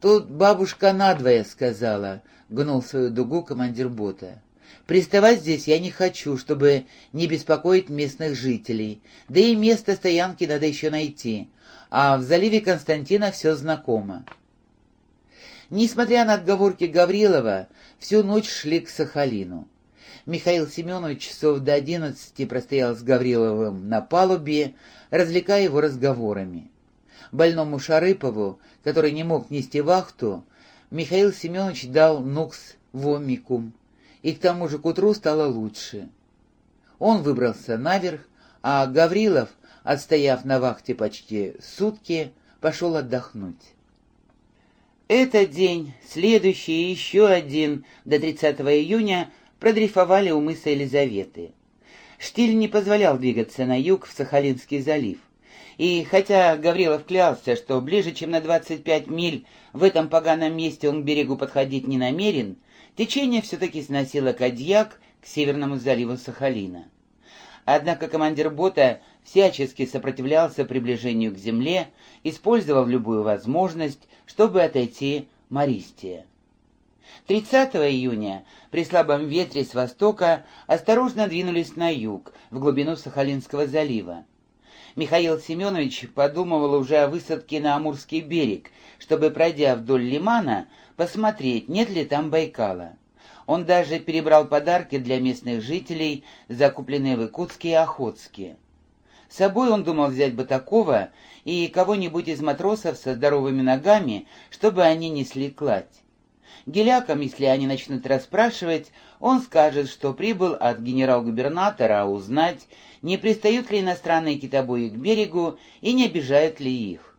«Тут бабушка надвое сказала», — гнул свою дугу командир бота. «Приставать здесь я не хочу, чтобы не беспокоить местных жителей. Да и место стоянки надо еще найти. А в заливе Константина все знакомо». Несмотря на отговорки Гаврилова, всю ночь шли к Сахалину. Михаил Семенович часов до одиннадцати простоял с Гавриловым на палубе, развлекая его разговорами. Больному Шарыпову, который не мог нести вахту, Михаил Семенович дал нукс вомикум, и к тому же к утру стало лучше. Он выбрался наверх, а Гаврилов, отстояв на вахте почти сутки, пошел отдохнуть. Этот день, следующий и еще один до 30 июня продрейфовали у мыса Елизаветы. Штиль не позволял двигаться на юг в Сахалинский залив. И хотя Гаврилов клялся, что ближе, чем на 25 миль в этом поганом месте он к берегу подходить не намерен, течение все-таки сносило Кадьяк к северному заливу Сахалина. Однако командир бота всячески сопротивлялся приближению к земле, использовал любую возможность, чтобы отойти Мористия. 30 июня при слабом ветре с востока осторожно двинулись на юг, в глубину Сахалинского залива. Михаил Семенович подумывал уже о высадке на Амурский берег, чтобы, пройдя вдоль лимана, посмотреть, нет ли там Байкала. Он даже перебрал подарки для местных жителей, закупленные в Иркутске и Охотске. С собой он думал взять Батакова и кого-нибудь из матросов со здоровыми ногами, чтобы они несли кладь. Гелякам, если они начнут расспрашивать, он скажет, что прибыл от генерал-губернатора узнать, не пристают ли иностранные китобои к берегу и не обижают ли их.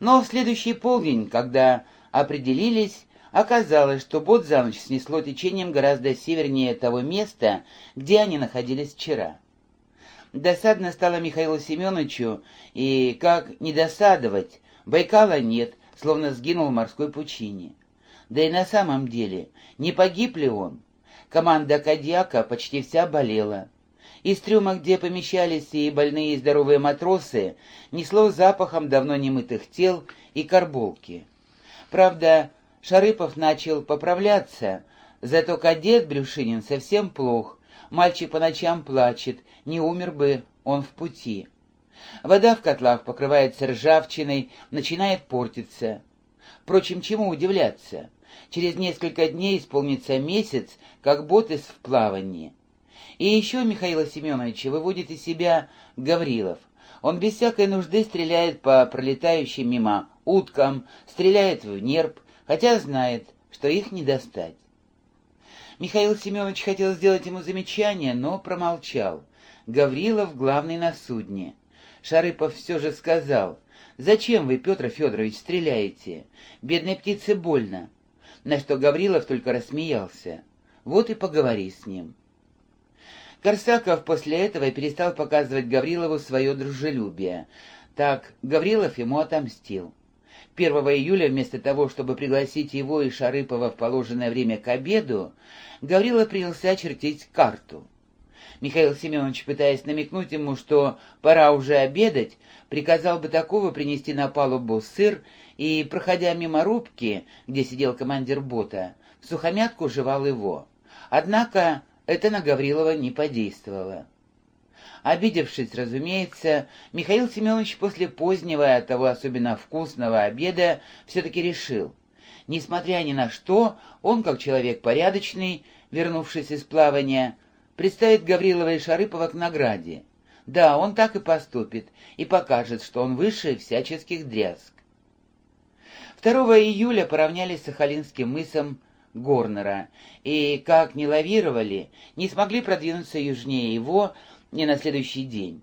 Но в следующий полдень, когда определились, оказалось, что бот за ночь снесло течением гораздо севернее того места, где они находились вчера. Досадно стало Михаилу Семеновичу, и как не досадовать, Байкала нет, словно сгинул в морской пучине. Да и на самом деле, не погиб ли он? Команда Кадьяка почти вся болела. Из трюма, где помещались и больные, и здоровые матросы, несло запахом давно немытых тел и карболки. Правда, Шарыпов начал поправляться, зато кадет Брюшинин совсем плох. Мальчик по ночам плачет, не умер бы он в пути. Вода в котлах покрывается ржавчиной, начинает портиться. Впрочем, чему удивляться? Через несколько дней исполнится месяц, как боты в плавании. И еще Михаила Семеновича выводит из себя Гаврилов. Он без всякой нужды стреляет по пролетающим мимо уткам, стреляет в нерп, хотя знает, что их не достать. Михаил Семенович хотел сделать ему замечание, но промолчал. Гаврилов главный на судне. Шарыпов все же сказал, «Зачем вы, Петр Федорович, стреляете? Бедной птице больно». На что Гаврилов только рассмеялся. Вот и поговори с ним. Корсаков после этого перестал показывать Гаврилову свое дружелюбие. Так Гаврилов ему отомстил. 1 июля вместо того, чтобы пригласить его и Шарыпова в положенное время к обеду, Гаврилов принялся чертить карту. Михаил Семенович, пытаясь намекнуть ему, что пора уже обедать, приказал бы такого принести на палубу сыр и, проходя мимо рубки, где сидел командир бота, сухомятку жевал его. Однако это на Гаврилова не подействовало. Обидевшись, разумеется, Михаил Семенович после позднего, от того особенно вкусного обеда, все-таки решил. Несмотря ни на что, он, как человек порядочный, вернувшись из плавания, представит Гаврилова и Шарыпова к награде. Да, он так и поступит, и покажет, что он выше всяческих дрязг. 2 июля поравнялись с Сахалинским мысом Горнера, и, как не лавировали, не смогли продвинуться южнее его не на следующий день.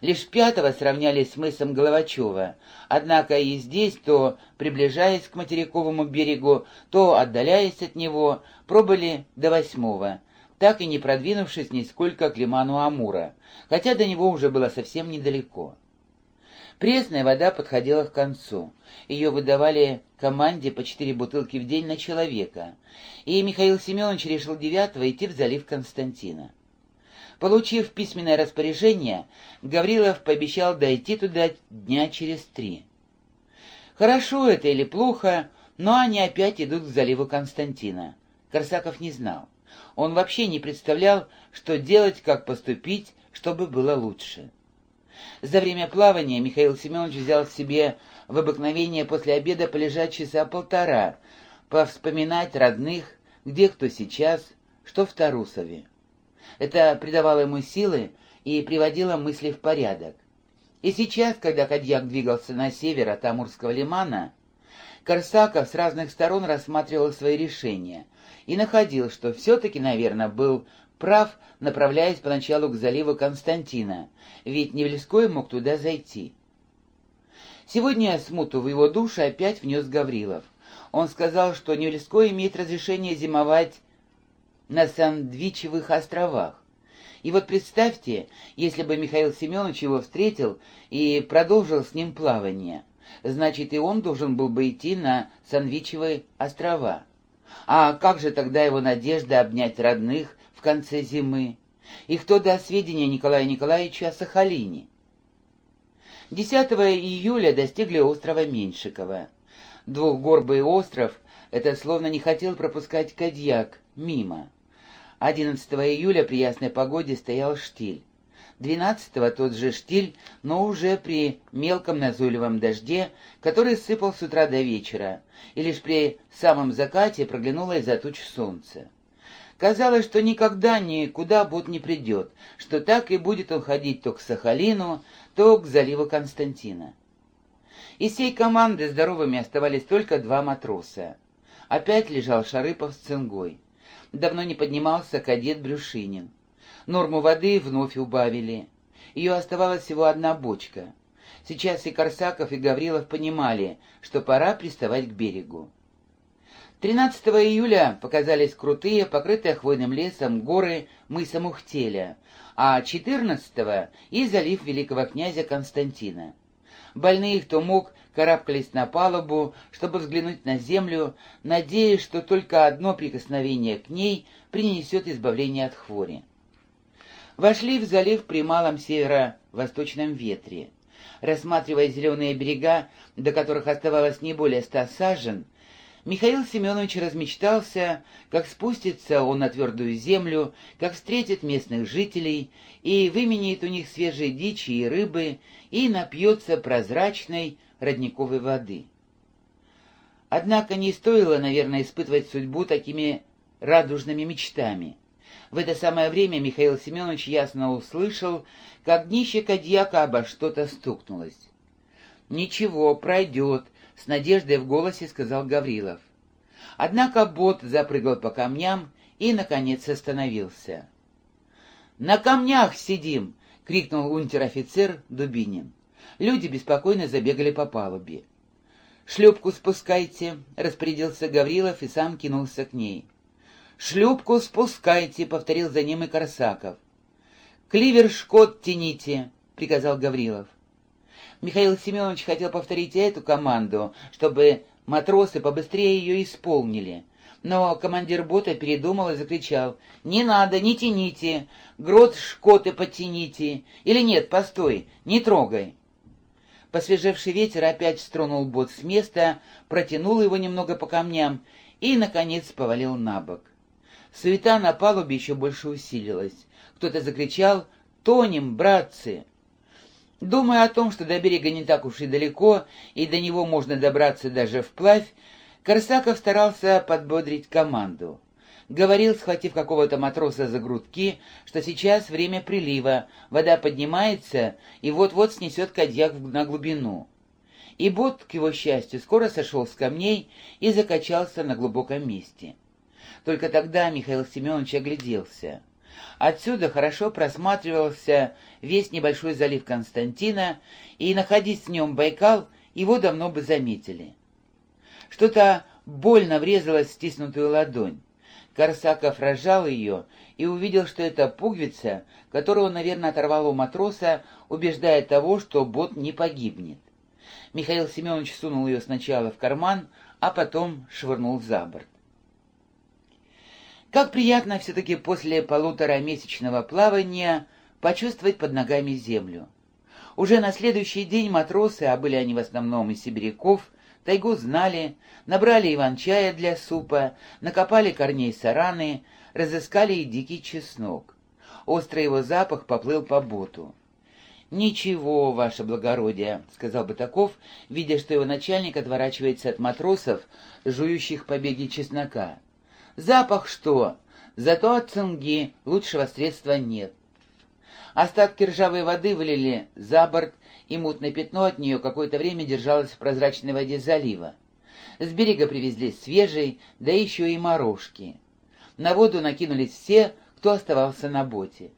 Лишь пятого сравнялись с мысом Головачева, однако и здесь, то приближаясь к материковому берегу, то отдаляясь от него, пробыли до восьмого, так и не продвинувшись нисколько к лиману Амура, хотя до него уже было совсем недалеко. Пресная вода подходила к концу. Ее выдавали команде по четыре бутылки в день на человека, и Михаил Семенович решил девятого идти в залив Константина. Получив письменное распоряжение, Гаврилов пообещал дойти туда дня через три. Хорошо это или плохо, Но они опять идут к заливу Константина. Корсаков не знал. Он вообще не представлял, что делать, как поступить, чтобы было лучше. За время плавания Михаил Семенович взял себе в обыкновение после обеда полежать часа полтора, повспоминать родных, где кто сейчас, что в Тарусове. Это придавало ему силы и приводило мысли в порядок. И сейчас, когда Кадьяк двигался на север от Амурского лимана, Корсаков с разных сторон рассматривал свои решения и находил, что все-таки, наверное, был прав, направляясь поначалу к заливу Константина, ведь Невельской мог туда зайти. Сегодня смуту в его душе опять внес Гаврилов. Он сказал, что Невельской имеет разрешение зимовать на Сандвичевых островах. И вот представьте, если бы Михаил Семенович его встретил и продолжил с ним плавание, значит и он должен был бы идти на Сандвичевые острова. А как же тогда его надежда обнять родных в конце зимы? И кто даст сведения Николаю Николаевичу о Сахалине? 10 июля достигли острова Меньшикова. Двухгорбый остров, это словно не хотел пропускать Кадьяк мимо. 11 июля при ясной погоде стоял штиль. 12-го тот же штиль, но уже при мелком назойливом дожде, который сыпал с утра до вечера, и лишь при самом закате проглянуло из-за туч солнце. Казалось, что никогда никуда Бот не придет, что так и будет он ходить то к Сахалину, то к заливу Константина. Из всей команды здоровыми оставались только два матроса. Опять лежал Шарыпов с цингой. Давно не поднимался кадет Брюшинин. Норму воды вновь убавили. Ее оставалась всего одна бочка. Сейчас и Корсаков, и Гаврилов понимали, что пора приставать к берегу. 13 июля показались крутые, покрытые хвойным лесом горы мыса Мухтеля, а 14-го и залив великого князя Константина. Больные, кто мог, карабкались на палубу, чтобы взглянуть на землю, надеясь, что только одно прикосновение к ней принесет избавление от хвори. Вошли в залив при малом северо-восточном ветре. Рассматривая зеленые берега, до которых оставалось не более ста сажен, Михаил Семенович размечтался, как спустится он на твердую землю, как встретит местных жителей и выменяет у них свежие дичи и рыбы и напьется прозрачной родниковой воды. Однако не стоило, наверное, испытывать судьбу такими радужными мечтами. В это самое время Михаил Семенович ясно услышал, как днище Кадьяка обо что-то стукнулось. «Ничего, пройдет», — с надеждой в голосе сказал Гаврилов. Однако бот запрыгал по камням и, наконец, остановился. «На камнях сидим!» — крикнул унтер-офицер Дубинин. Люди беспокойно забегали по палубе. «Шлюпку спускайте», — распорядился Гаврилов и сам кинулся к ней. «Шлюпку спускайте», — повторил за ним и Корсаков. «Кливер-шкот тяните», — приказал Гаврилов. Михаил Семенович хотел повторить эту команду, чтобы матросы побыстрее ее исполнили. Но командир бота передумал и закричал «Не надо, не тяните! Грот шкоты подтяните! Или нет, постой, не трогай!» Посвежевший ветер опять стронул бот с места, протянул его немного по камням и, наконец, повалил на бок. Суета на палубе еще больше усилилась. Кто-то закричал «Тонем, братцы!» Думая о том, что до берега не так уж и далеко, и до него можно добраться даже вплавь, Корсаков старался подбодрить команду. Говорил, схватив какого-то матроса за грудки, что сейчас время прилива, вода поднимается и вот-вот снесет кадьяк на глубину. И бот, к его счастью, скоро сошел с камней и закачался на глубоком месте. Только тогда Михаил Семенович огляделся. Отсюда хорошо просматривался весь небольшой залив Константина, и, находясь в нем Байкал, его давно бы заметили. Что-то больно врезалось в стиснутую ладонь. Корсаков разжал ее и увидел, что это пуговица, которую наверное, оторвал у матроса, убеждая того, что бот не погибнет. Михаил Семенович сунул ее сначала в карман, а потом швырнул за борт. Как приятно все-таки после полуторамесячного плавания почувствовать под ногами землю. Уже на следующий день матросы, а были они в основном из сибиряков, Тайгу знали, набрали иван-чая для супа, накопали корней сараны, разыскали и дикий чеснок. Острый его запах поплыл по боту. «Ничего, ваше благородие», — сказал Батаков, видя, что его начальник отворачивается от матросов, жующих побеги чеснока. «Запах что? Зато от цинги лучшего средства нет». Остатки ржавой воды вылили за борт, и мутное пятно от нее какое-то время держалось в прозрачной воде залива. С берега привезли свежий, да еще и морожки. На воду накинулись все, кто оставался на боте.